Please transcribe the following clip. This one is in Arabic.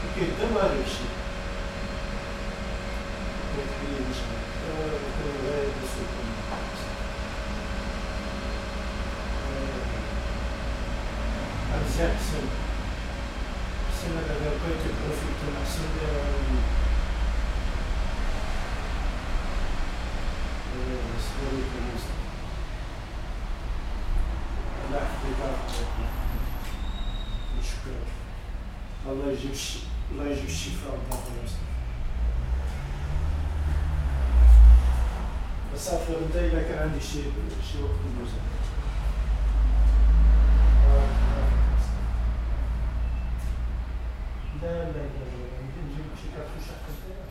porque Tamarixe, português, Coreia do Sul, أجزاء سنة سنة ذكرت البروفيت المحسوبة سورة المسلم لا احتفاظ الله يجيب الله يجيب الشفاء ربنا بس صافي غدا الا كان عندي شي شي وقت ندوز لا لا لا يمكن نجيب شي كارتوش حق